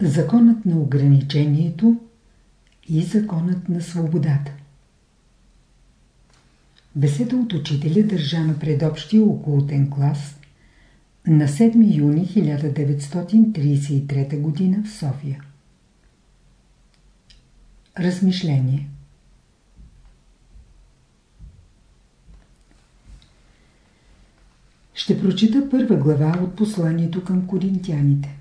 Законът на ограничението и законът на свободата Беседа от учителя държана пред общия окултен клас на 7 юни 1933 г. в София. Размишление Ще прочита първа глава от посланието към коринтияните.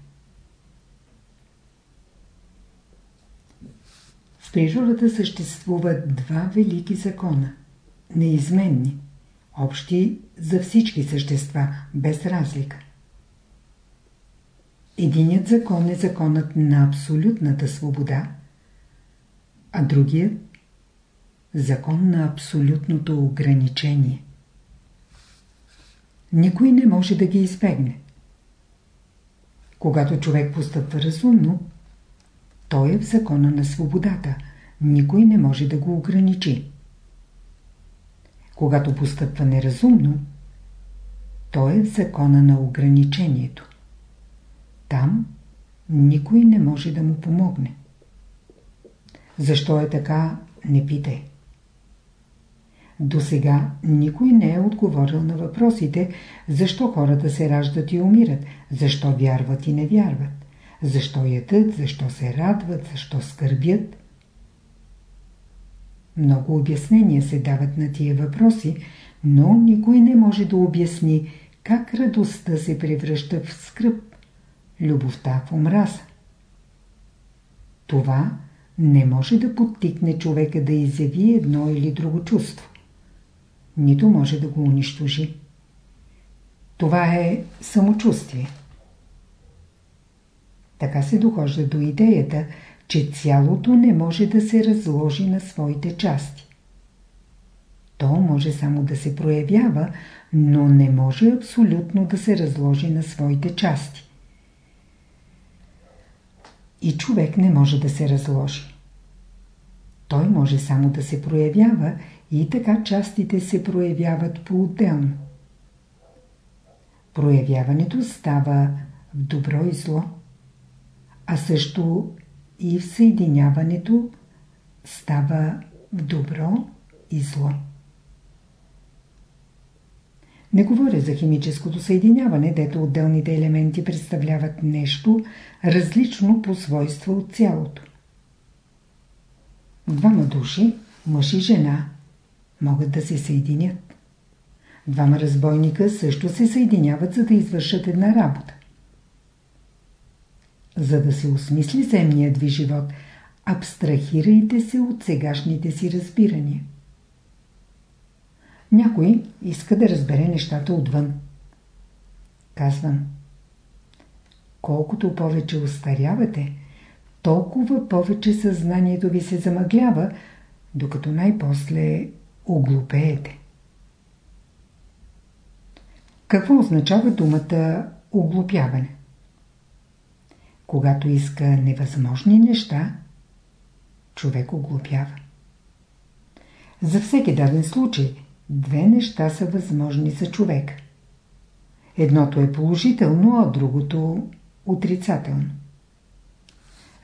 Природата съществуват два велики закона, неизменни, общи за всички същества, без разлика. Единият закон е законът на абсолютната свобода, а другият – закон на абсолютното ограничение. Никой не може да ги избегне. Когато човек постъпва разумно, той е в закона на свободата. Никой не може да го ограничи. Когато постъпва неразумно, той е в закона на ограничението. Там никой не може да му помогне. Защо е така, не питай. До сега никой не е отговорил на въпросите, защо хората се раждат и умират, защо вярват и не вярват, защо ядат, защо се радват, защо скърбят. Много обяснения се дават на тия въпроси, но никой не може да обясни как радостта се превръща в скръп, любовта в омраза. Това не може да подтикне човека да изяви едно или друго чувство нито може да го унищожи. Това е самочувствие. Така се дохожда до идеята, че цялото не може да се разложи на своите части. То може само да се проявява, но не може абсолютно да се разложи на своите части. И човек не може да се разложи. Той може само да се проявява и така частите се проявяват по-отделно. Проявяването става в добро и зло, а също и в съединяването става в добро и зло. Не говоря за химическото съединяване, дето отделните елементи представляват нещо различно по свойства от цялото. Двама души, мъж и жена, могат да се съединят. Двама разбойника също се съединяват, за да извършат една работа. За да се осмисли земният ви живот, абстрахирайте се от сегашните си разбирания. Някой иска да разбере нещата отвън. Казвам. Колкото повече устарявате, толкова повече съзнанието ви се замъглява, докато най-после оглупеете. Какво означава думата оглупяване? Когато иска невъзможни неща, човек оглупява. За всеки даден случай, две неща са възможни за човек. Едното е положително, а другото отрицателно.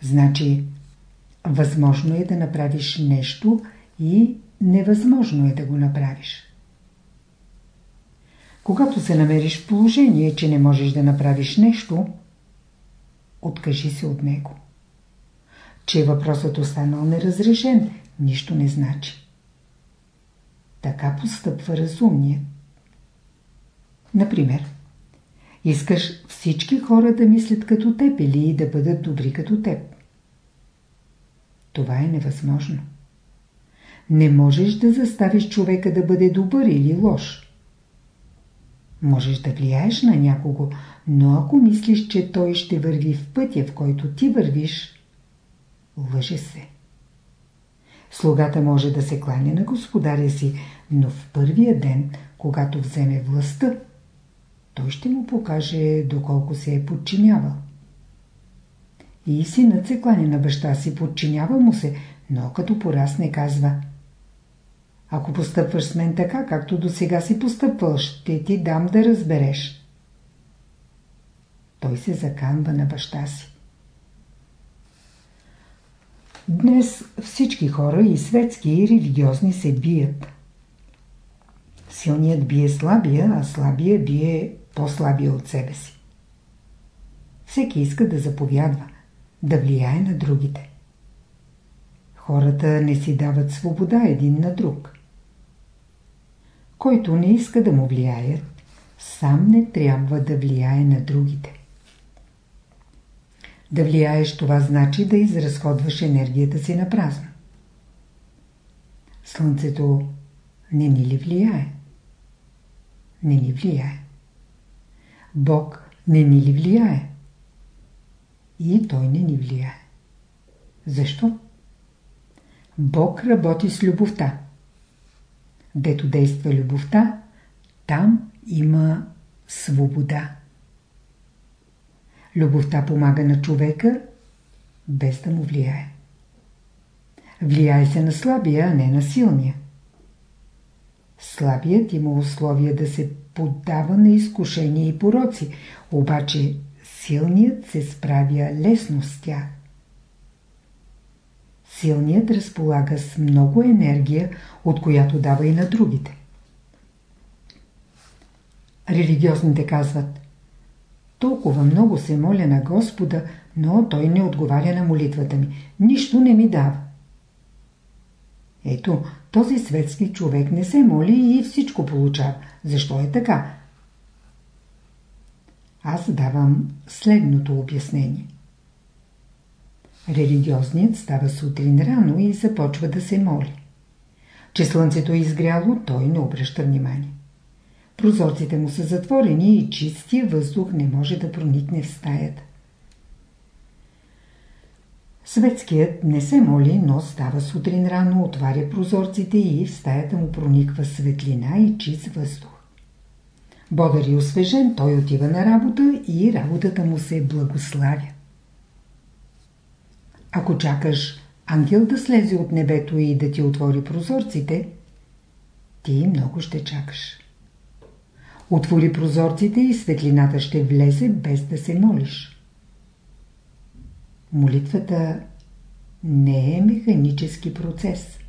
Значи, възможно е да направиш нещо и невъзможно е да го направиш. Когато се намериш в положение, че не можеш да направиш нещо, откажи се от него. Че въпросът останал неразрешен, нищо не значи. Така постъпва разумният. Например, искаш всички хора да мислят като теб или да бъдат добри като теб. Това е невъзможно. Не можеш да заставиш човека да бъде добър или лош. Можеш да влияеш на някого, но ако мислиш, че той ще върви в пътя, в който ти вървиш, лъже се. Слугата може да се кланя на господаря си, но в първия ден, когато вземе властта, той ще му покаже доколко се е подчинявал. И синът се кланя на баща си, подчинява му се, но като порасне казва – ако постъпваш с мен така, както до сега си постъпвал, ще ти дам да разбереш. Той се заканва на баща си. Днес всички хора и светски и религиозни се бият. Силният бие слабия, а слабия бие по-слабия от себе си. Всеки иска да заповядва, да влияе на другите. Хората не си дават свобода един на друг. Който не иска да му влияят, сам не трябва да влияе на другите. Да влияеш това значи да изразходваш енергията си на празно. Слънцето не ни ли влияе? Не ни влияе. Бог не ни ли влияе? И Той не ни влияе. Защо? Бог работи с любовта. Дето действа любовта, там има свобода. Любовта помага на човека, без да му влияе. Влияе се на слабия, а не на силния. Слабият има условия да се поддава на изкушения и пороци, обаче силният се справя лесно с тях. Силният разполага с много енергия, от която дава и на другите. Религиозните казват Толкова много се моля на Господа, но Той не отговаря на молитвата ми. Нищо не ми дава. Ето, този светски човек не се моли и всичко получава. Защо е така? Аз давам следното обяснение. Религиозният става сутрин рано и започва да се моли. Че слънцето е изгряло, той не обръща внимание. Прозорците му са затворени и чистия въздух не може да проникне в стаята. Светският не се моли, но става сутрин рано, отваря прозорците и в стаята му прониква светлина и чист въздух. Бодър и освежен, той отива на работа и работата му се благославя. Ако чакаш ангел да слезе от небето и да ти отвори прозорците, ти много ще чакаш. Отвори прозорците и светлината ще влезе без да се молиш. Молитвата не е механически процес.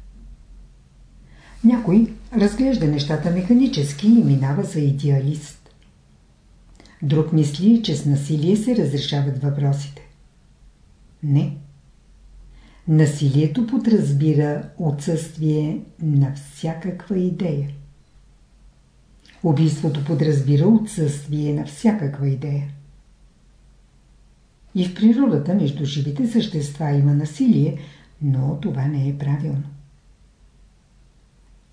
Някой разглежда нещата механически и минава за идеалист. Друг мисли, че с насилие се разрешават въпросите. Не. Насилието подразбира отсъствие на всякаква идея. Убийството подразбира отсъствие на всякаква идея. И в природата между живите същества има насилие, но това не е правилно.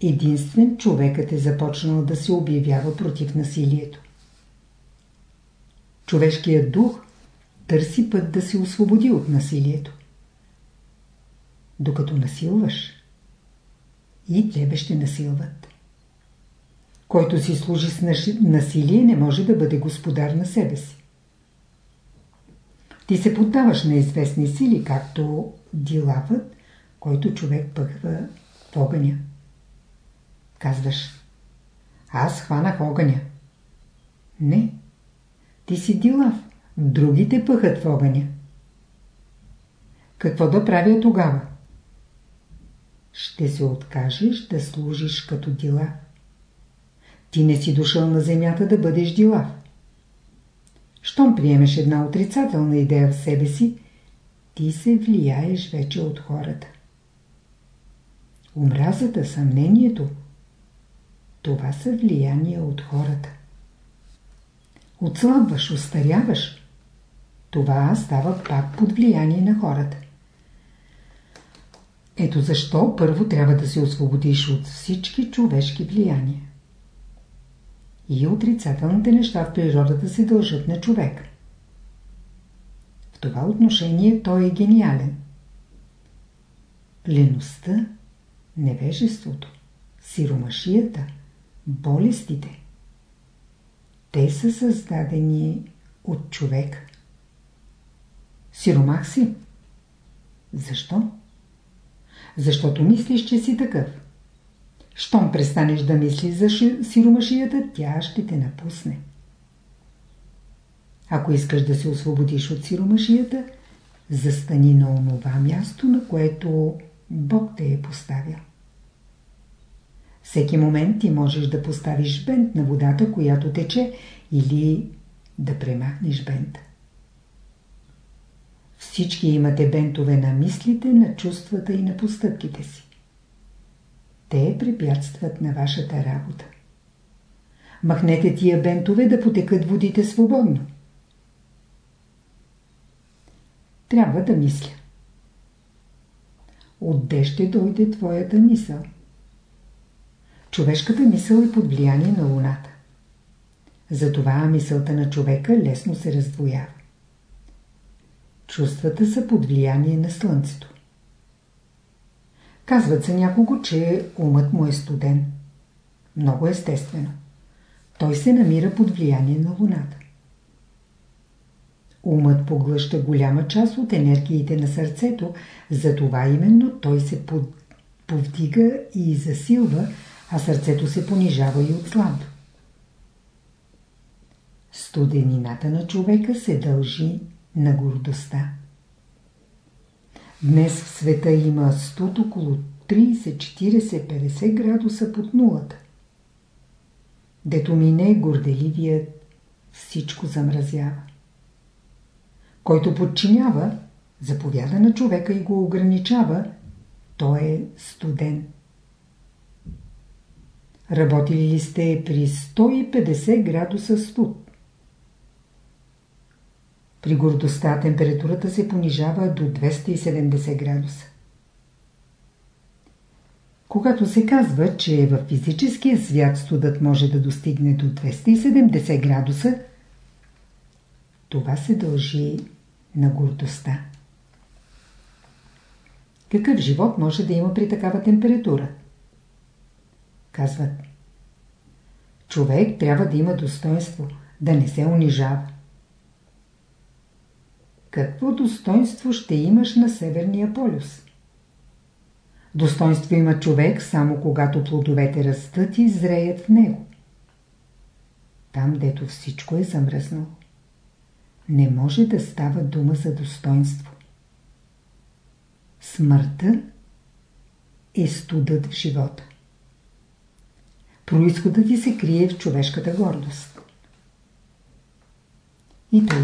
Единствен човекът е започнал да се обявява против насилието. Човешкият дух търси път да се освободи от насилието. Докато насилваш, и тебе ще насилват. Който си служи с насилие, не може да бъде господар на себе си. Ти се поддаваш на известни сили, както дилавът, който човек пъхва в огъня. Казваш, аз хванах огъня. Не, ти си дилав, другите пъхат в огъня. Какво да правя тогава? Ще се откажеш да служиш като дилав. Ти не си дошъл на земята да бъдеш дилав. Щом приемеш една отрицателна идея в себе си, ти се влияеш вече от хората. Омразата, съмнението, това са влияния от хората. Отслабваш, устаряваш. Това става пак под влияние на хората. Ето защо първо трябва да се освободиш от всички човешки влияния. И отрицателните неща в природата се дължат на човек. В това отношение той е гениален. Леността, невежеството, сиромашията, болестите. Те са създадени от човек. Сиромах си. Защо? Защото мислиш, че си такъв. Щом престанеш да мислиш за сиромашията, тя ще те напусне. Ако искаш да се освободиш от сиромашията, застани на онова място, на което Бог те е поставил. Всеки момент ти можеш да поставиш бент на водата, която тече, или да премахнеш бента. Всички имате бентове на мислите, на чувствата и на постъпките си. Те препятстват на вашата работа. Махнете тия бентове да потекат водите свободно. Трябва да мисля. Отде ще дойде твоята мисъл? Човешката мисъл е под влияние на Луната. Затова мисълта на човека лесно се раздвоява. Чувствата са под влияние на Слънцето. Казват се някого, че умът му е студен. Много естествено. Той се намира под влияние на Луната. Умът поглъща голяма част от енергиите на сърцето, затова именно той се под... повдига и засилва, а сърцето се понижава и отслабва. Студенината на човека се дължи на гордостта. Днес в света има студ около 30, 40, 50 градуса под нулата. Дето мине горделивият, всичко замразява. Който подчинява, заповяда на човека и го ограничава, той е студен. Работили ли сте при 150 градуса студ? При гордостта температурата се понижава до 270 градуса. Когато се казва, че в физическия свят студът може да достигне до 270 градуса, това се дължи на гордостта. Какъв живот може да има при такава температура? Казват. Човек трябва да има достоинство, да не се унижава. Какво достоинство ще имаш на Северния полюс? Достоинство има човек само когато плодовете растат и зреят в него. Там, дето всичко е замръзнало. Не може да става дума за достоинство. Смъртта е студът в живота. Происходът ти се крие в човешката гордост. И тъй.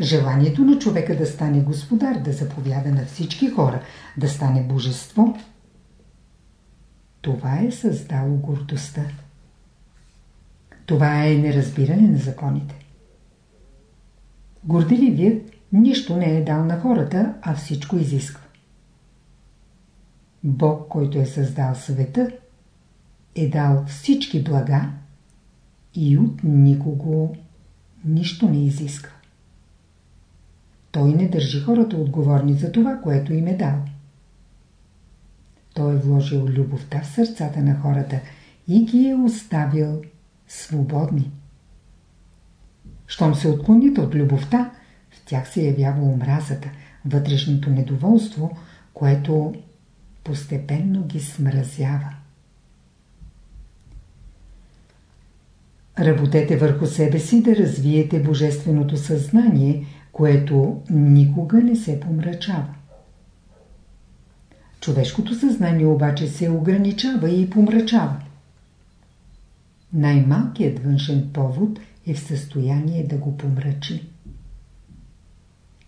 Желанието на човека да стане господар, да заповяда на всички хора, да стане божество, това е създало гордостта. Това е неразбиране на законите. Горделивият нищо не е дал на хората, а всичко изисква. Бог, който е създал света, е дал всички блага и от никого нищо не изисква. Той не държи хората отговорни за това, което им е дал. Той е вложил любовта в сърцата на хората и ги е оставил свободни. Щом се отклонят от любовта, в тях се явява омразата, вътрешното недоволство, което постепенно ги смразява. Работете върху себе си да развиете божественото съзнание – което никога не се помрачава. Човешкото съзнание обаче се ограничава и помрачава. Най-малкият външен повод е в състояние да го помрачи.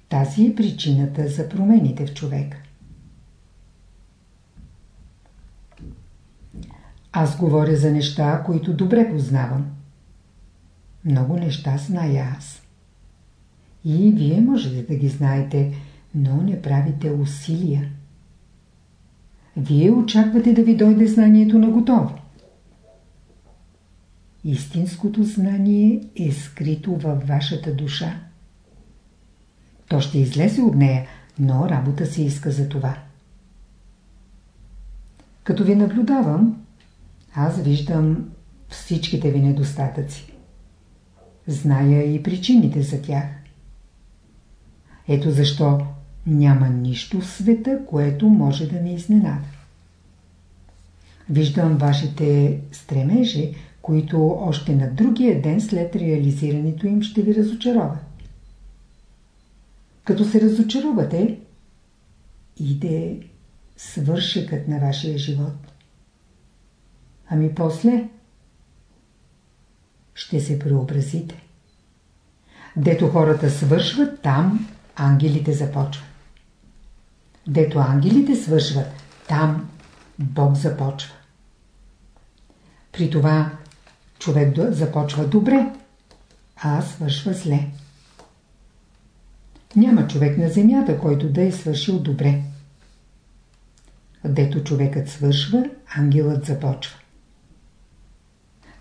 Тази е причината за промените в човека. Аз говоря за неща, които добре познавам. Много неща зная аз. И вие можете да ги знаете, но не правите усилия. Вие очаквате да ви дойде знанието на готово. Истинското знание е скрито във вашата душа. То ще излезе от нея, но работа се иска за това. Като ви наблюдавам, аз виждам всичките ви недостатъци. Зная и причините за тях. Ето защо няма нищо в света, което може да ме изненада. Виждам вашите стремежи, които още на другия ден след реализирането им ще ви разочароват. Като се разочаровате, иде свършекът на вашия живот. Ами после ще се преобразите. Дето хората свършват, там ангелите започват. Дето ангелите свършват, там Бог започва. При това човек започва добре, а свършва зле. Няма човек на земята, който да е свършил добре. Дето човекът свършва, ангелът започва.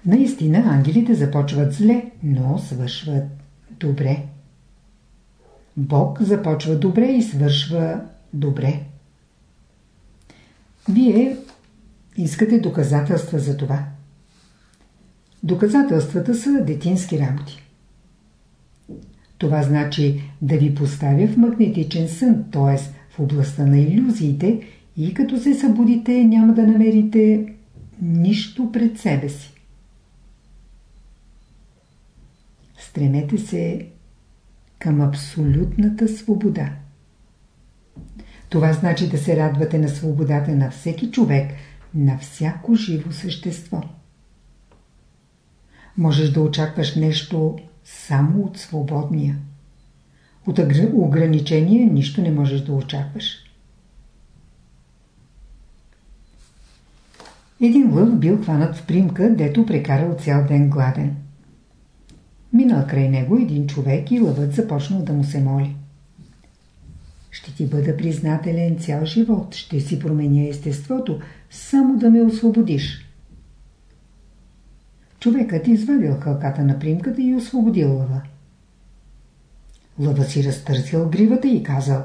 Наистина ангелите започват зле, но свършват добре. Бог започва добре и свършва добре. Вие искате доказателства за това. Доказателствата са детински работи. Това значи да ви поставя в магнетичен сън, т.е. в областта на иллюзиите и като се събудите няма да намерите нищо пред себе си. Стремете се към абсолютната свобода. Това значи да се радвате на свободата на всеки човек, на всяко живо същество. Можеш да очакваш нещо само от свободния. От ограничения нищо не можеш да очакваш. Един лъв бил хванат в примка, дето прекарал цял ден гладен. Минал край него един човек и лъвът започнал да му се моли. Ще ти бъда признателен цял живот, ще си променя естеството, само да ме освободиш. Човекът извадил хълката на примката и освободил лъва. Лъва си разтърсил гривата и казал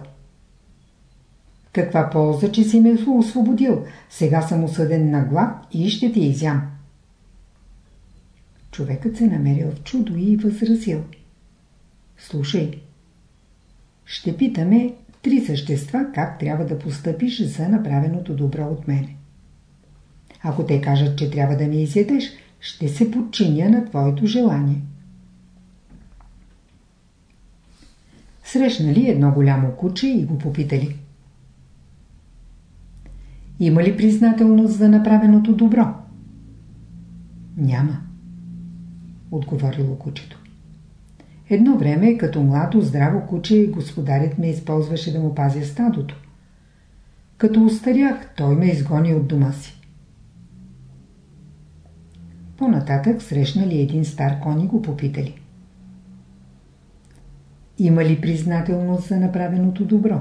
Каква полза, че си ме освободил? Сега съм осъден на глад и ще ти изям. Човекът се намерил в чудо и възразил. Слушай, ще питаме три същества как трябва да постъпиш за направеното добро от мене. Ако те кажат, че трябва да ме изядеш, ще се подчиня на твоето желание. Срещнали едно голямо куче и го попитали. Има ли признателност за направеното добро? Няма отговорило кучето. Едно време, като младо, здраво куче, господарят ме използваше да му пазя стадото. Като устарях, той ме изгони от дома си. По-нататък срещнали един стар кон и го попитали. Има ли признателност за направеното добро?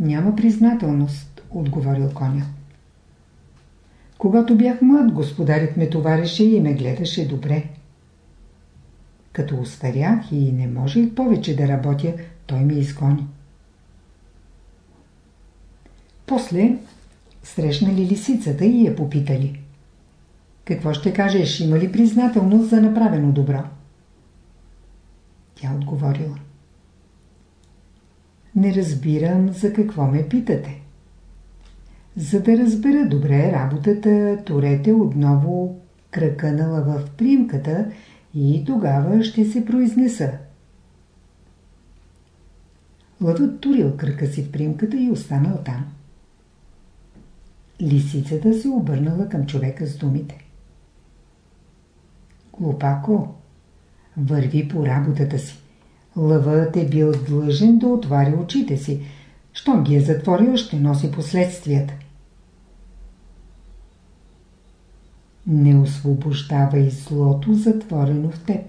Няма признателност, отговорил конят. Когато бях млад, господарят ме товареше и ме гледаше добре. Като устарях и не можех повече да работя, той ме изгони. После срещнали лисицата и я попитали. Какво ще кажеш, има ли признателност за направено добро? Тя отговорила. Не разбирам за какво ме питате. За да разбера добре работата, турете отново кръка на лъва в примката и тогава ще се произнеса. Лъвът турил кръка си в примката и останал там. Лисицата се обърнала към човека с думите. Глупако, върви по работата си. Лъвът е бил длъжен да отваря очите си. Щом ги е затворил, ще носи последствията. Не освобождавай злото, затворено в теб.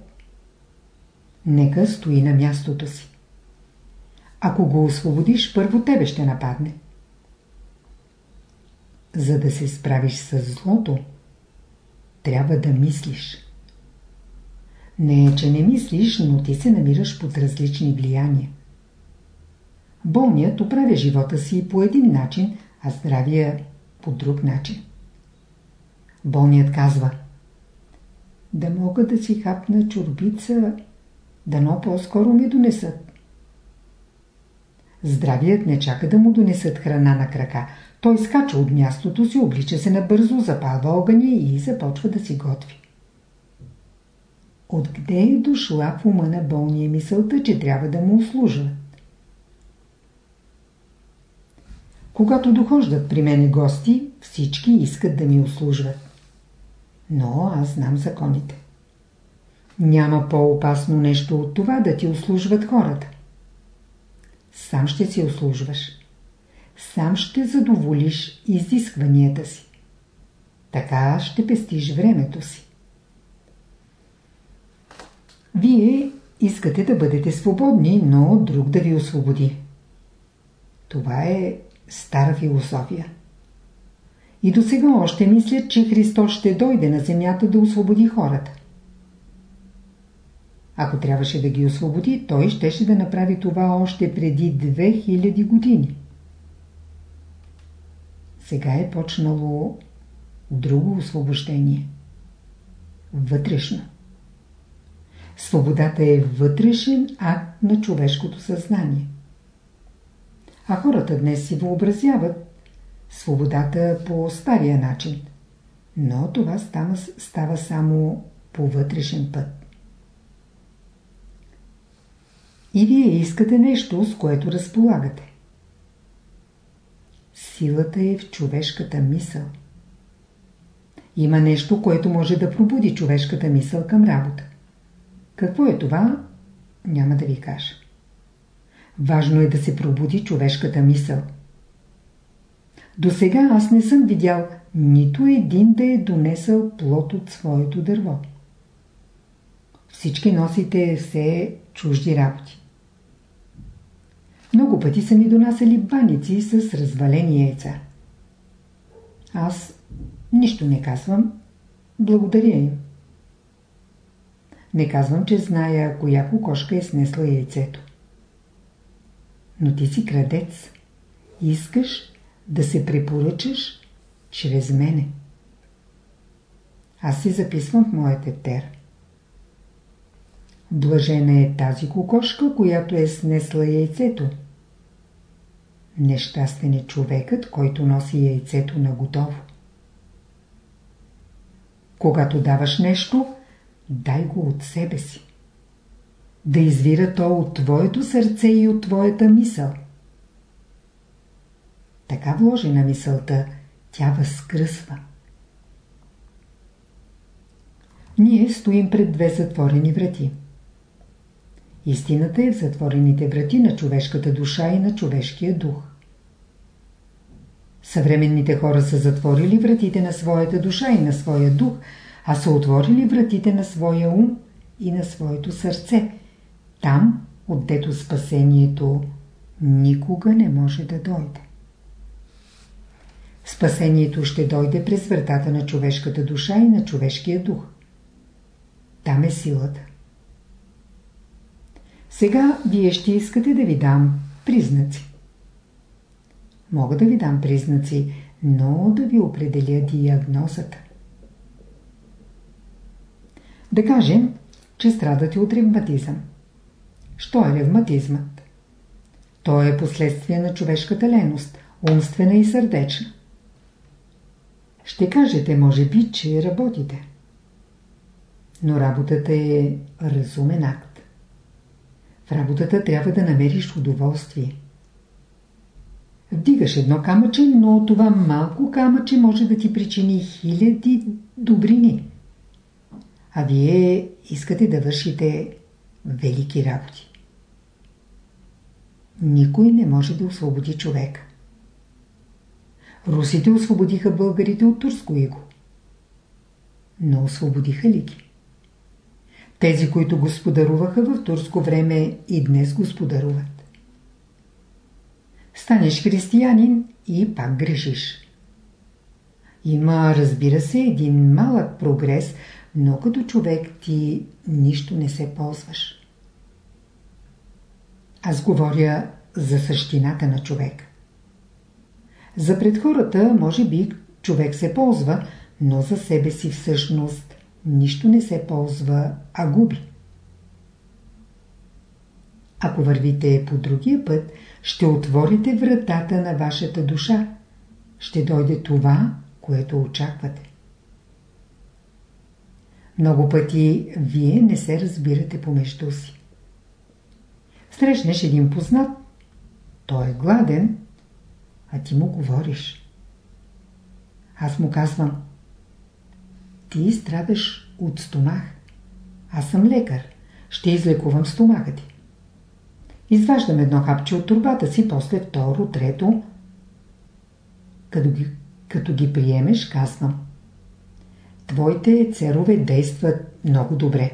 Нека стои на мястото си. Ако го освободиш, първо тебе ще нападне. За да се справиш с злото, трябва да мислиш. Не е, че не мислиш, но ти се намираш под различни влияния. Болният оправя живота си по един начин, а здравия по друг начин. Болният казва Да мога да си хапна чурбица, дано по-скоро ми донесат. Здравият не чака да му донесат храна на крака. Той скача от мястото си, облича се набързо, запалва огъня и започва да си готви. откъде е дошла в ума на болния мисълта, че трябва да му услужват. Когато дохождат при мене гости, всички искат да ми услужват. Но аз знам законите. Няма по-опасно нещо от това да ти услужват хората. Сам ще си услужваш. Сам ще задоволиш изискванията си. Така ще пестиш времето си. Вие искате да бъдете свободни, но друг да ви освободи. Това е стара философия. И до сега още мислят, че Христос ще дойде на земята да освободи хората. Ако трябваше да ги освободи, той щеше да направи това още преди 2000 години. Сега е почнало друго освобождение. Вътрешно. Свободата е вътрешен акт на човешкото съзнание. А хората днес си въобразяват свободата по стария начин. Но това става, става само по вътрешен път. И вие искате нещо, с което разполагате. Силата е в човешката мисъл. Има нещо, което може да пробуди човешката мисъл към работа. Какво е това? Няма да ви кажа. Важно е да се пробуди човешката мисъл. До сега аз не съм видял нито един да е донесъл плод от своето дърво. Всички носите все чужди работи. Много пъти са ми донасяли баници с развалени яйца. Аз нищо не казвам. Благодаря им. Не казвам, че зная коя кокошка е снесла яйцето. Но ти си крадец. Искаш да се препоръчаш чрез мене. Аз си записвам в моят тефтер. Блажена е тази кокошка, която е снесла яйцето. Нещастен е човекът, който носи яйцето на готово. Когато даваш нещо, дай го от себе си. Да извира то от твоето сърце и от твоята мисъл. Така вложена мисълта, тя възкръсва. Ние стоим пред две затворени врати. Истината е в затворените врати на човешката душа и на човешкия дух. Съвременните хора са затворили вратите на своята душа и на своя дух, а са отворили вратите на своя ум и на своето сърце. Там, отдето спасението никога не може да дойде. Спасението ще дойде през вратата на човешката душа и на човешкия дух. Там е силата. Сега вие ще искате да ви дам признаци. Мога да ви дам признаци, но да ви определя диагнозата. Да кажем, че страдате от ревматизъм. Що е ревматизмът? То е последствие на човешката леност, умствена и сърдечна. Ще кажете, може би, че работите. Но работата е разумен акт. В работата трябва да намериш удоволствие. Вдигаш едно камъче, но това малко камъче може да ти причини хиляди добрини. А вие искате да вършите велики работи. Никой не може да освободи човека. Русите освободиха българите от турско иго. Но освободиха ли ги? Тези, които господаруваха в турско време и днес господаруват. Станеш християнин и пак грешиш. Има, разбира се, един малък прогрес, но като човек ти нищо не се ползваш. Аз говоря за същината на човек. За пред хората, може би, човек се ползва, но за себе си всъщност нищо не се ползва, а губи. Ако вървите по другия път, ще отворите вратата на вашата душа. Ще дойде това, което очаквате. Много пъти вие не се разбирате помежду си. Срещнеш един познат, той е гладен, а ти му говориш. Аз му казвам, ти страдаш от стомах. Аз съм лекар, ще излекувам стомаха ти. Изваждам едно хапче от турбата си, после второ, трето. Като ги, като ги приемеш, казвам. Твоите церове действат много добре.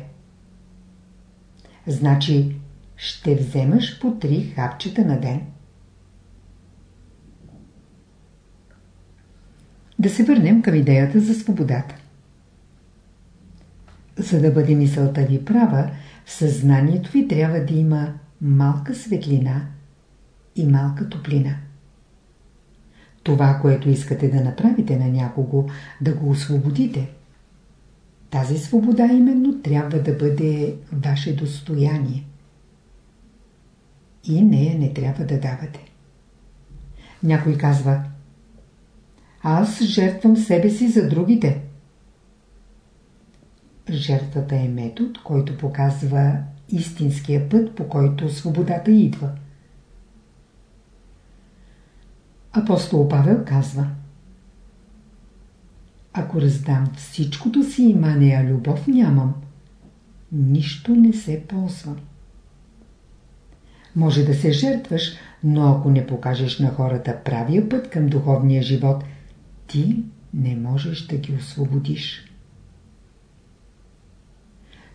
Значи, ще вземаш по три хапчета на ден. Да се върнем към идеята за свободата. За да бъде мисълта ви права, в съзнанието ви трябва да има малка светлина и малка топлина. Това, което искате да направите на някого, да го освободите. Тази свобода именно трябва да бъде ваше достояние. И нея не трябва да давате. Някой казва Аз жертвам себе си за другите. Жертвата е метод, който показва истинския път, по който свободата идва. Апостол Павел казва Ако раздам всичкото си имане, а любов нямам, нищо не се ползвам. Може да се жертваш, но ако не покажеш на хората правия път към духовния живот, ти не можеш да ги освободиш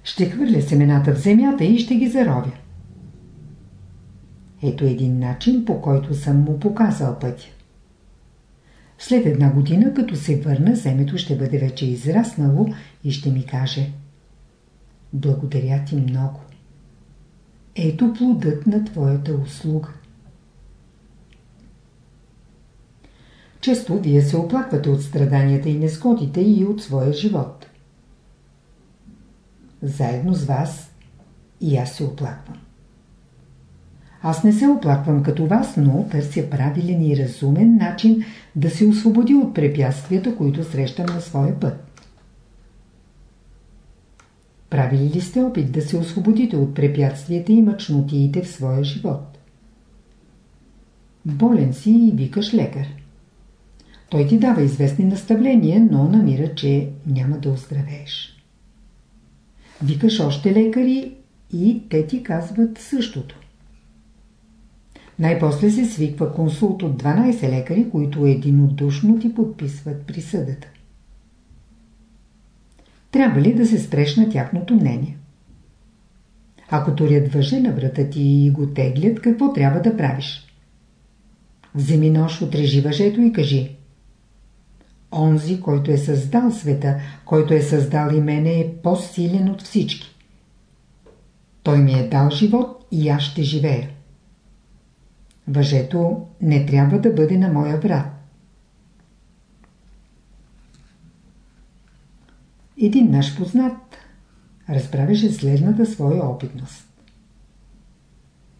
ще хвърля семената в земята и ще ги заровя. Ето един начин, по който съм му показал пътя. След една година, като се върна, семето ще бъде вече израснало и ще ми каже Благодаря ти много. Ето плодът на твоята услуга. Често вие се оплаквате от страданията и нескотите и от своя живот заедно с вас и аз се оплаквам. Аз не се оплаквам като вас, но търся правилен и разумен начин да се освободи от препятствията, които срещам на своя път. Правили ли сте опит да се освободите от препятствията и мъчнотиите в своя живот? Болен си и викаш лекар. Той ти дава известни наставления, но намира, че няма да оздравееш. Викаш още лекари и те ти казват същото. Най-после се свиква консулт от 12 лекари, които единодушно ти подписват присъдата. Трябва ли да се спреш на тяхното мнение? Ако турят въже на врата ти и го теглят, какво трябва да правиш? Вземи нож, отрежи въжето и кажи Онзи, който е създал света, който е създал и мене, е по-силен от всички. Той ми е дал живот и аз ще живея. Въжето не трябва да бъде на моя брат. Един наш познат разправяше следната своя опитност.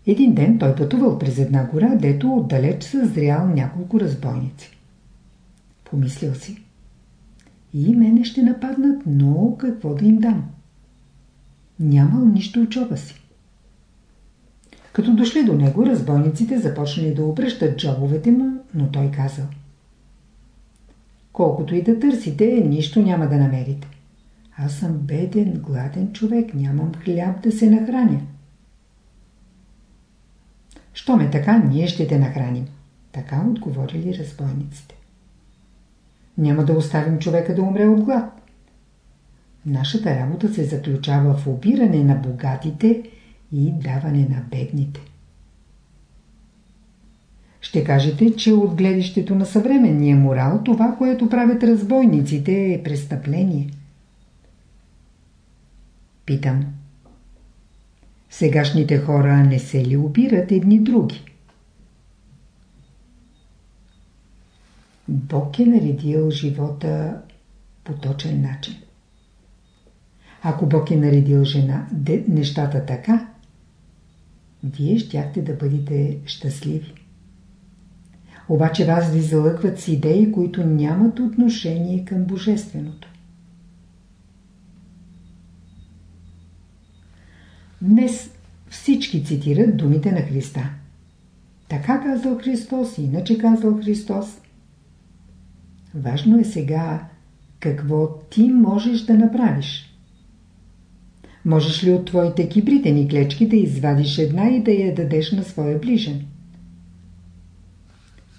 Един ден той пътувал през една гора, дето отдалеч съзрял няколко разбойници. Помислил си. И мене ще нападнат, но какво да им дам? Нямал нищо от джоба си. Като дошли до него, разбойниците започнали да обръщат джобовете му, но той казал. Колкото и да търсите, нищо няма да намерите. Аз съм беден, гладен човек, нямам хляб да се нахраня. Що ме така, ние ще те нахраним. Така отговорили разбойниците. Няма да оставим човека да умре от глад. Нашата работа се заключава в обиране на богатите и даване на бедните. Ще кажете, че от гледището на съвременния морал това, което правят разбойниците е престъпление. Питам. Сегашните хора не се ли обират едни други? Бог е наредил живота по точен начин. Ако Бог е наредил жена, де, нещата така, вие щяхте да бъдете щастливи. Обаче вас ви залъкват с идеи, които нямат отношение към Божественото. Днес всички цитират думите на Христа. Така казал Христос, иначе казал Христос. Важно е сега какво ти можеш да направиш. Можеш ли от твоите кибритени клечки да извадиш една и да я дадеш на своя ближен?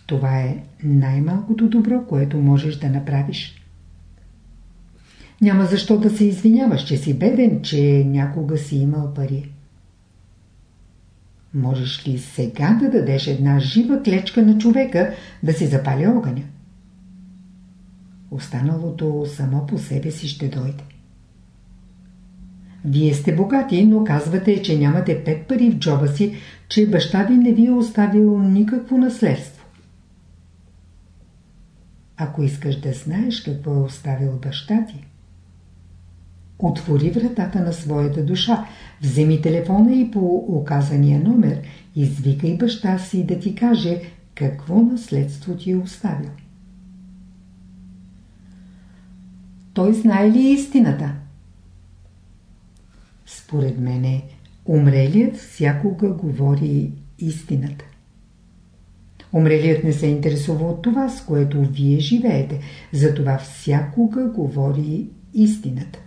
Това е най-малкото добро, което можеш да направиш. Няма защо да се извиняваш, че си беден, че някога си имал пари. Можеш ли сега да дадеш една жива клечка на човека да си запали огъня? Останалото само по себе си ще дойде. Вие сте богати, но казвате, че нямате пет пари в джоба си, че баща ви не ви е оставил никакво наследство. Ако искаш да знаеш какво е оставил баща ти, отвори вратата на своята душа, вземи телефона и по оказания номер извикай баща си да ти каже какво наследство ти е оставил. Той знае ли истината? Според мене, умрелият всякога говори истината. Умрелият не се интересува от това, с което вие живеете, затова всякога говори истината.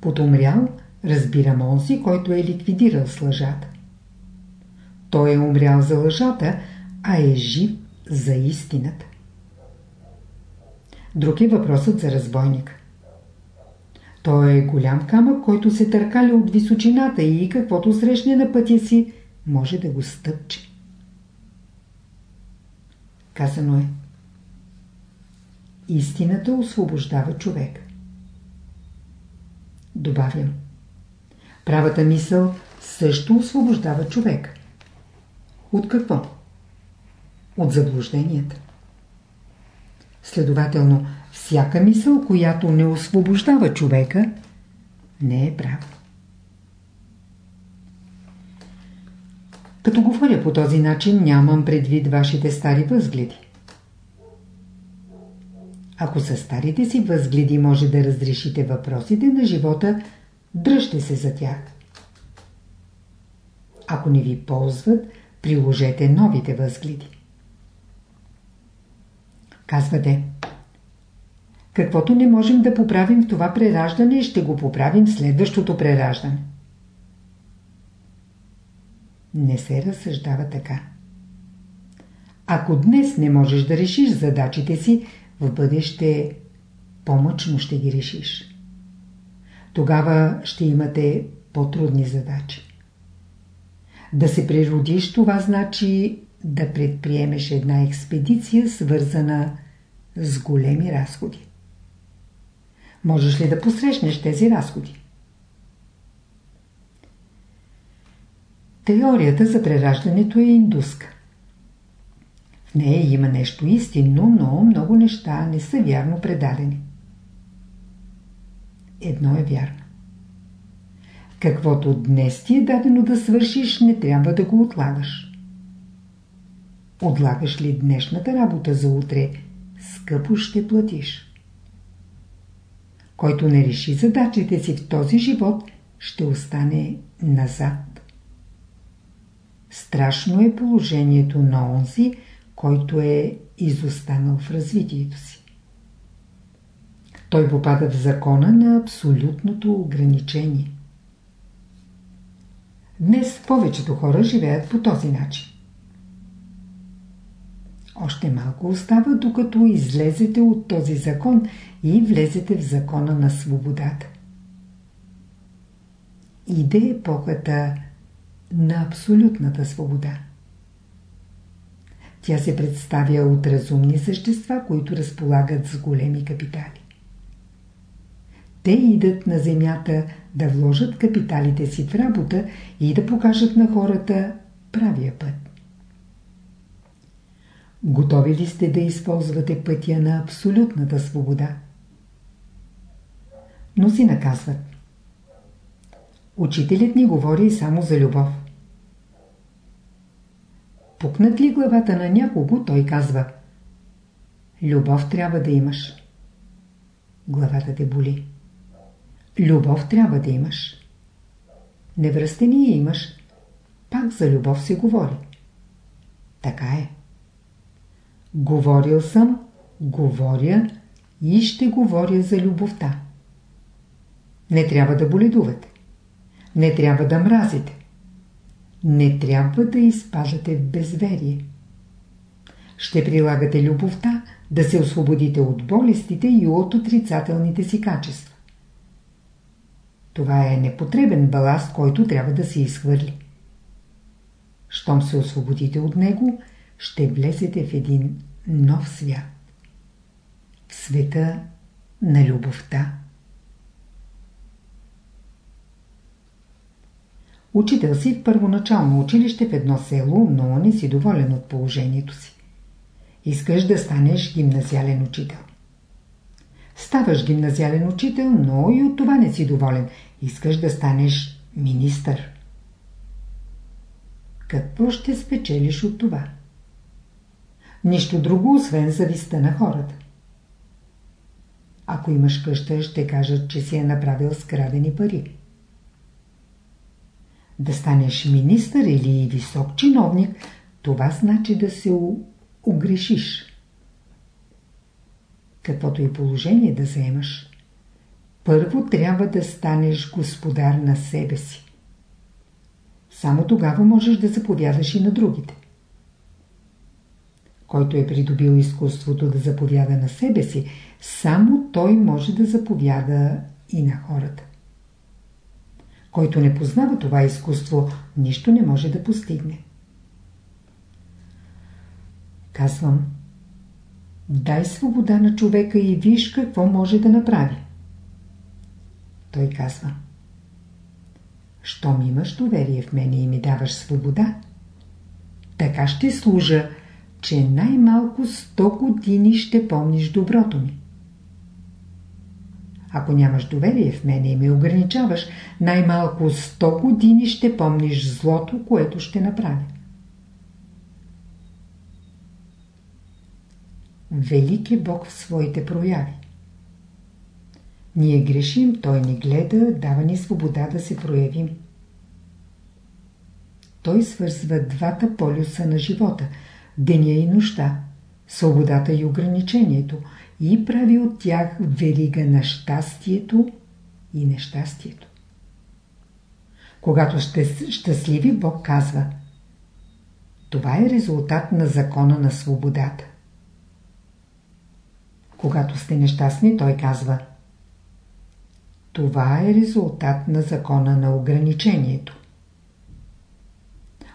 Под умрял разбирам онзи, който е ликвидирал с лъжата. Той е умрял за лъжата, а е жив за истината. Друг е въпросът за разбойника. Той е голям камък, който се търкаля от височината и каквото срещне на пътя си, може да го стъпче. Казано е. Истината освобождава човек. Добавям. Правата мисъл също освобождава човек. От какво? От заблужденията. Следователно, всяка мисъл, която не освобождава човека, не е права. Като говоря по този начин, нямам предвид вашите стари възгледи. Ако с старите си възгледи може да разрешите въпросите на живота, дръжте се за тях. Ако не ви ползват, приложете новите възгледи. Казвате, каквото не можем да поправим в това прераждане, ще го поправим в следващото прераждане. Не се разсъждава така. Ако днес не можеш да решиш задачите си, в бъдеще по-мъчно ще ги решиш. Тогава ще имате по-трудни задачи. Да се природиш, това значи да предприемеш една експедиция, свързана с големи разходи. Можеш ли да посрещнеш тези разходи? Теорията за прераждането е индуска. В нея има нещо истинно, но много неща не са вярно предадени. Едно е вярно. Каквото днес ти е дадено да свършиш, не трябва да го отлагаш. Отлагаш ли днешната работа за утре, скъпо ще платиш. Който не реши задачите си в този живот, ще остане назад. Страшно е положението на онзи, който е изостанал в развитието си. Той попада в закона на абсолютното ограничение. Днес повечето хора живеят по този начин. Още малко остава, докато излезете от този закон и влезете в закона на свободата. Иде епохата на абсолютната свобода. Тя се представя от разумни същества, които разполагат с големи капитали. Те идат на земята да вложат капиталите си в работа и да покажат на хората правия път. Готови ли сте да използвате пътя на абсолютната свобода? Но си наказват. Учителят ни говори само за любов. Пукнат ли главата на някого, той казва Любов трябва да имаш. Главата те боли. Любов трябва да имаш. невръстение имаш, пак за любов се говори. Така е. Говорил съм, говоря и ще говоря за любовта. Не трябва да боледувате. Не трябва да мразите. Не трябва да изпадате в безверие. Ще прилагате любовта да се освободите от болестите и от отрицателните си качества. Това е непотребен баласт, който трябва да се изхвърли. Щом се освободите от него, ще влезете в един нов свят. В света на любовта. Учител си в първоначално училище в едно село, но не си доволен от положението си. Искаш да станеш гимназиален учител. Ставаш гимназиален учител, но и от това не си доволен. Искаш да станеш министър. Какво ще спечелиш от това? Нищо друго, освен зависта на хората. Ако имаш къща, ще кажат, че си е направил скрадени пари. Да станеш министър или висок чиновник, това значи да се огрешиш. Каквото и положение да заемаш, първо трябва да станеш господар на себе си. Само тогава можеш да заповядаш и на другите. Който е придобил изкуството да заповяда на себе си, само той може да заповяда и на хората. Който не познава това изкуство, нищо не може да постигне. Казвам, дай свобода на човека и виж какво може да направи. Той казва, щом имаш доверие в мене и ми даваш свобода, така ще служа, че най-малко 100 години ще помниш доброто ми. Ако нямаш доверие в мене и ме ограничаваш, най-малко 100 години ще помниш злото, което ще направя. Велик е Бог в своите прояви. Ние грешим, Той ни гледа, дава ни свобода да се проявим. Той свързва двата полюса на живота – деня и нощта, свободата и ограничението и прави от тях верига на щастието и нещастието. Когато сте щастливи, Бог казва Това е резултат на закона на свободата. Когато сте нещастни, той казва Това е резултат на закона на ограничението.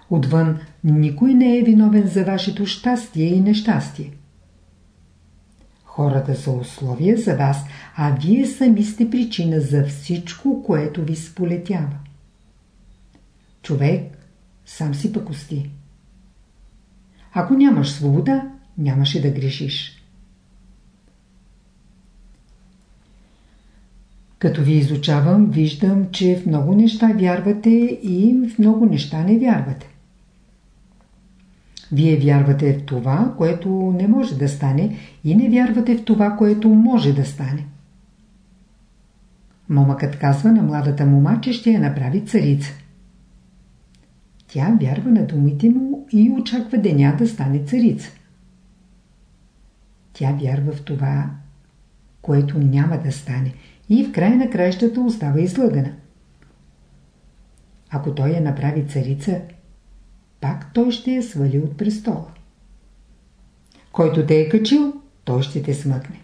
Отвън никой не е виновен за вашето щастие и нещастие. Хората са условия за вас, а вие сами сте причина за всичко, което ви сполетява. Човек сам си пъкости. Ако нямаш свобода, нямаше да грешиш. Като ви изучавам, виждам, че в много неща вярвате и в много неща не вярвате. Вие вярвате в това, което не може да стане и не вярвате в това, което може да стане. Момъкът казва на младата мома, че ще я направи царица. Тя вярва на думите му и очаква деня да стане царица. Тя вярва в това, което няма да стане и в край на краищата остава излъгана. Ако той я направи царица, пак той ще я свали от престола. Който те е качил, той ще те смъкне.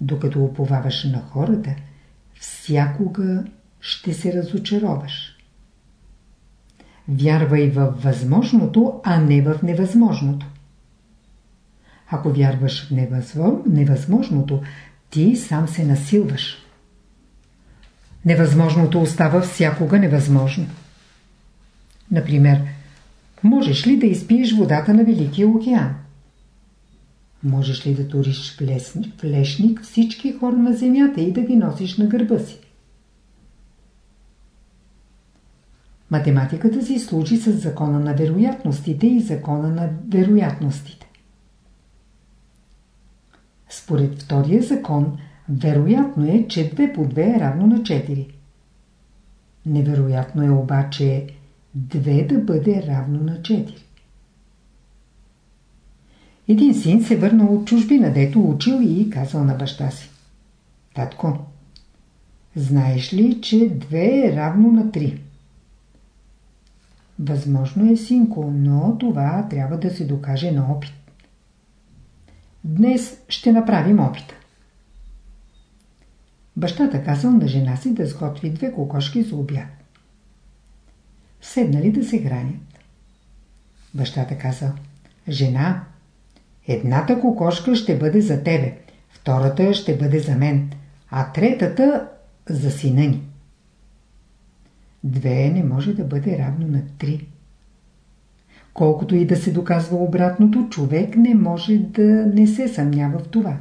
Докато уповаваш на хората, всякога ще се разочароваш. Вярвай в възможното, а не в невъзможното. Ако вярваш в невъзможното, ти сам се насилваш. Невъзможното остава всякога невъзможно. Например, можеш ли да изпиеш водата на Великия океан? Можеш ли да туриш в лешник всички хора на земята и да ги носиш на гърба си? Математиката си служи с закона на вероятностите и закона на вероятностите. Според втория закон, вероятно е, че 2 по 2 е равно на 4. Невероятно е обаче 2 да бъде равно на 4. Един син се върнал от чужбина, дето учил и казал на баща си. Татко, знаеш ли, че 2 е равно на 3? Възможно е, синко, но това трябва да се докаже на опит. Днес ще направим опита. Бащата казал на жена си да сготви две кокошки за обяд. Седнали да се хранят. Бащата казал, жена, едната кокошка ще бъде за тебе, втората ще бъде за мен, а третата за сина ни. Две не може да бъде равно на три. Колкото и да се доказва обратното, човек не може да не се съмнява в това.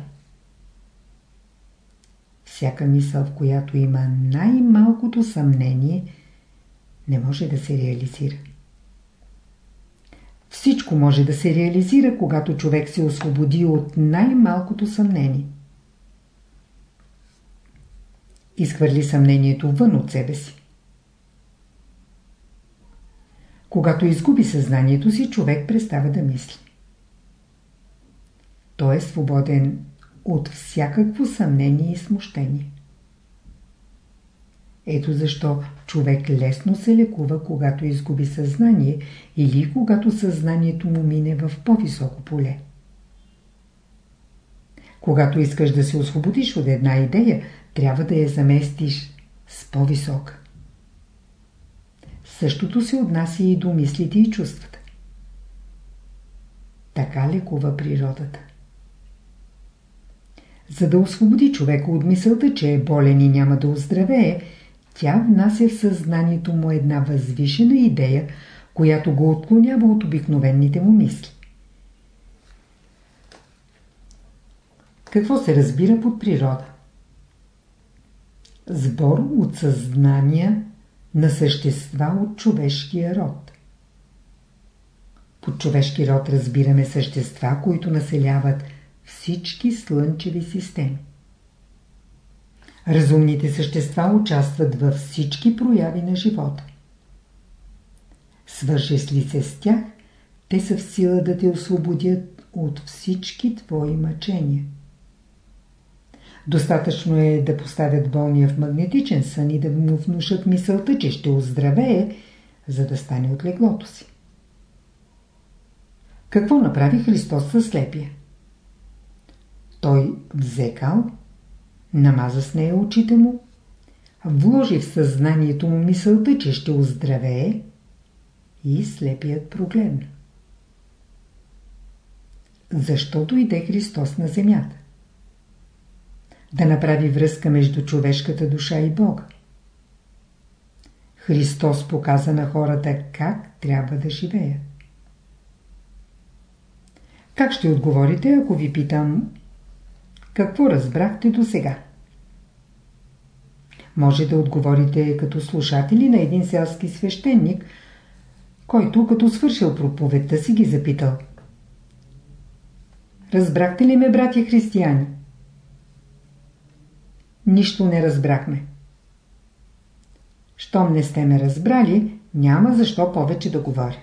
Всяка мисъл, в която има най-малкото съмнение, не може да се реализира. Всичко може да се реализира, когато човек се освободи от най-малкото съмнение. Изхвърли съмнението вън от себе си. Когато изгуби съзнанието си, човек престава да мисли. Той е свободен от всякакво съмнение и смущение. Ето защо човек лесно се лекува, когато изгуби съзнание или когато съзнанието му мине в по-високо поле. Когато искаш да се освободиш от една идея, трябва да я заместиш с по-висока. Същото се отнася и до мислите и чувствата. Така лекува природата. За да освободи човека от мисълта, че е болен и няма да оздравее, тя внася в съзнанието му една възвишена идея, която го отклонява от обикновените му мисли. Какво се разбира под природа? Сбор от съзнания на същества от човешкия род. Под човешки род разбираме същества, които населяват всички слънчеви системи. Разумните същества участват във всички прояви на живота. Свършиш ли се с тях, те са в сила да те освободят от всички твои мъчения. Достатъчно е да поставят болния в магнетичен сън и да му внушат мисълта, че ще оздравее, за да стане от леглото си. Какво направи Христос със слепия? Той взе кал, намаза с нея очите му, вложи в съзнанието му мисълта, че ще оздравее и слепият прогледна. Защо дойде Христос на земята? Да направи връзка между човешката душа и Бога. Христос показа на хората как трябва да живеят. Как ще отговорите, ако ви питам какво разбрахте до сега? Може да отговорите като слушатели на един селски свещеник, който като свършил проповедта си ги запитал. Разбрахте ли ме, братя християни? Нищо не разбрахме. Щом не сте ме разбрали, няма защо повече да говоря.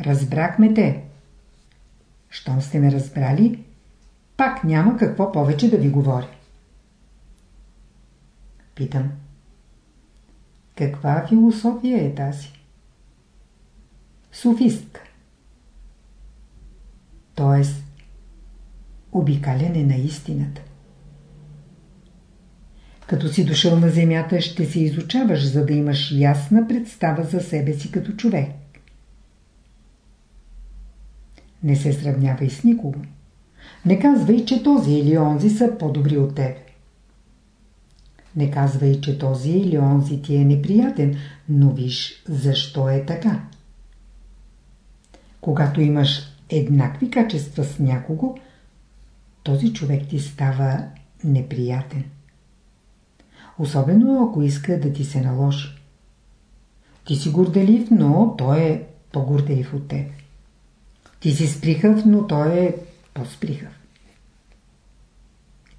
Разбрахме те. Щом сте ме разбрали, пак няма какво повече да ви говоря. Питам. Каква философия е тази? Софистка. Тоест, обикаляне на истината. Като си дошъл на земята, ще се изучаваш, за да имаш ясна представа за себе си като човек. Не се сравнявай с никого. Не казвай, че този или онзи са по-добри от теб. Не казвай, че този или онзи ти е неприятен, но виж защо е така. Когато имаш еднакви качества с някого, този човек ти става неприятен. Особено ако иска да ти се наложи. Ти си горделив, но той е по-горделив от теб. Ти си сприхав, но той е по-сприхав.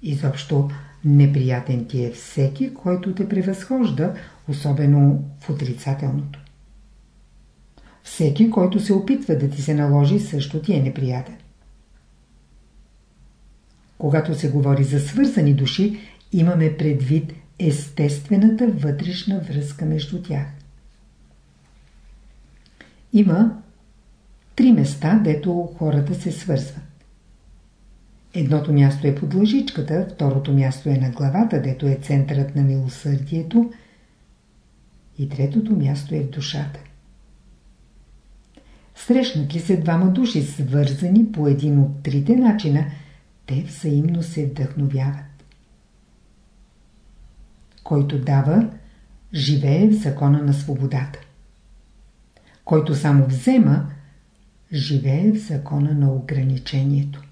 Изобщо неприятен ти е всеки, който те превъзхожда, особено в отрицателното. Всеки, който се опитва да ти се наложи, също ти е неприятен. Когато се говори за свързани души, имаме предвид естествената вътрешна връзка между тях. Има три места, дето хората се свързват. Едното място е под лъжичката, второто място е на главата, дето е центърът на милосърдието и третото място е в душата. Срещнат ли се двама души, свързани по един от трите начина, те взаимно се вдъхновяват. Който дава, живее в закона на свободата. Който само взема, живее в закона на ограничението.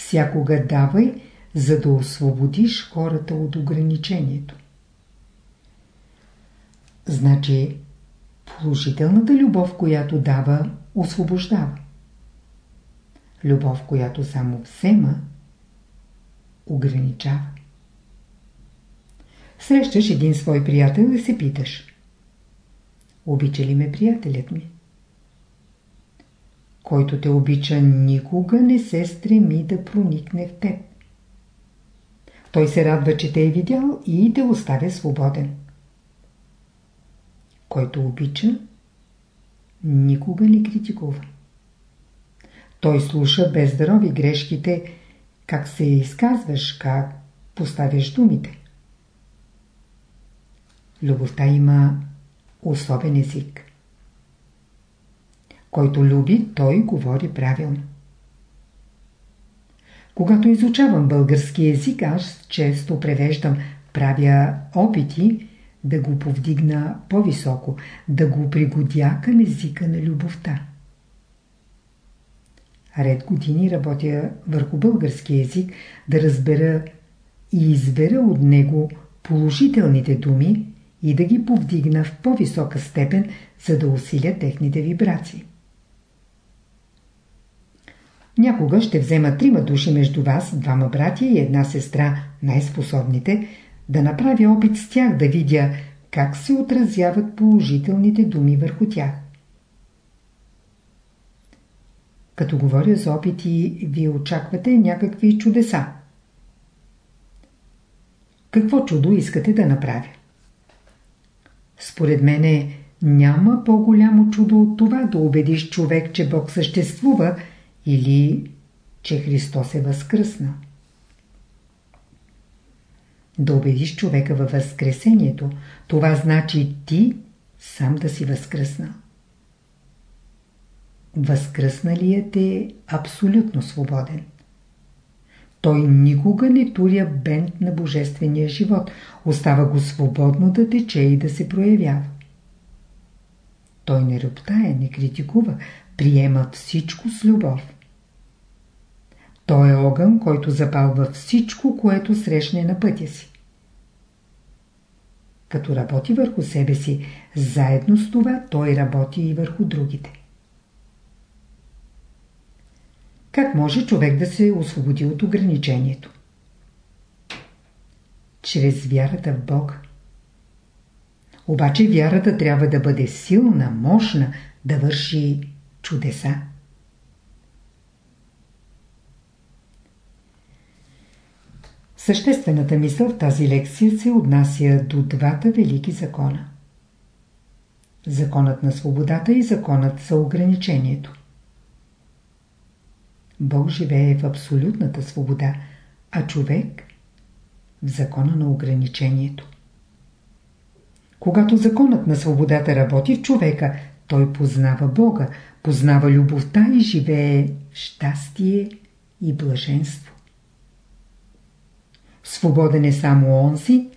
Всякога давай, за да освободиш хората от ограничението. Значи, положителната любов, която дава, освобождава. Любов, която само взема, ограничава. Срещаш един свой приятел и се питаш. Обича ли ме приятелят ми? Който те обича, никога не се стреми да проникне в теб. Той се радва, че те е видял и те оставя свободен. Който обича, никога не критикува. Той слуша без да рови грешките, как се изказваш, как поставяш думите. Любовта има особен език. Който люби, той говори правилно. Когато изучавам български език, аз често превеждам, правя опити да го повдигна по-високо, да го пригодя към езика на любовта. Ред години работя върху български език, да разбера и избера от него положителните думи и да ги повдигна в по-висока степен, за да усиля техните вибрации. Някога ще взема трима души между вас, двама братя и една сестра, най-способните, да направя опит с тях да видя как се отразяват положителните думи върху тях. Като говоря за опити, вие очаквате някакви чудеса. Какво чудо искате да направя? Според мене няма по-голямо чудо от това да убедиш човек, че Бог съществува или че Христос е възкръснал. Да убедиш човека във възкресението, това значи ти сам да си възкръснал. Възкръсналият е абсолютно свободен. Той никога не туря бент на божествения живот, остава го свободно да тече и да се проявява. Той не роптае, не критикува, приема всичко с любов. Той е огън, който запалва всичко, което срещне на пътя си. Като работи върху себе си, заедно с това той работи и върху другите. Как може човек да се освободи от ограничението? Чрез вярата в Бог. Обаче вярата трябва да бъде силна, мощна, да върши чудеса. Съществената мисъл в тази лекция се отнася до двата велики закона. Законът на свободата и законът за ограничението. Бог живее в абсолютната свобода, а човек в закона на ограничението. Когато законът на свободата работи в човека, той познава Бога, познава любовта и живее щастие и блаженство. Свободен е само онзи,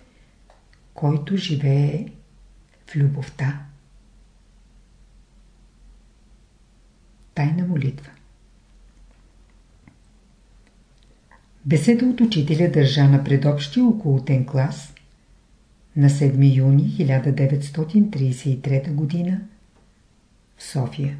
който живее в любовта. Тайна молитва Беседа от учителя държа на предобщия околотен клас на 7 юни 1933 г. в София.